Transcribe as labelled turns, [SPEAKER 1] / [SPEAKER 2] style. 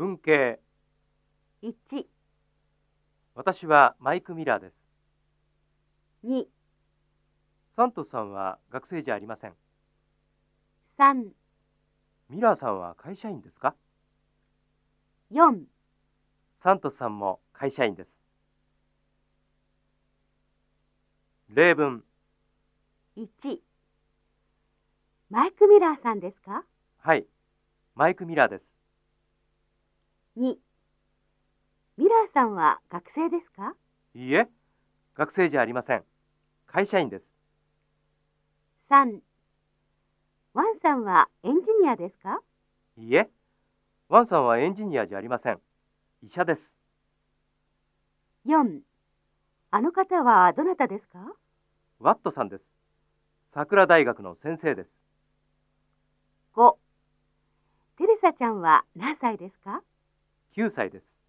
[SPEAKER 1] 文系。
[SPEAKER 2] 1、
[SPEAKER 1] 私はマイク・ミラーです。
[SPEAKER 2] 2、
[SPEAKER 1] サントスさんは学生じゃありません。
[SPEAKER 2] 3、
[SPEAKER 1] ミラーさんは会社員ですか
[SPEAKER 2] ？4、
[SPEAKER 1] サントスさんも会社員です。例文。
[SPEAKER 2] 1マイク・ミラーさんですか？
[SPEAKER 1] はい。マイク・ミラーです
[SPEAKER 2] 2ミラーさんは学生ですか？
[SPEAKER 1] いいえ学生じゃありません。会社員です。
[SPEAKER 2] 3ワンさんはエンジニアですか？
[SPEAKER 1] いいえワンさんはエンジニアじゃありません。医者です。
[SPEAKER 2] 4あの方はどなたですか？
[SPEAKER 1] ワットさんです。桜大学の先生です。
[SPEAKER 2] 5テレサちゃんは何歳ですか？
[SPEAKER 1] 9歳です。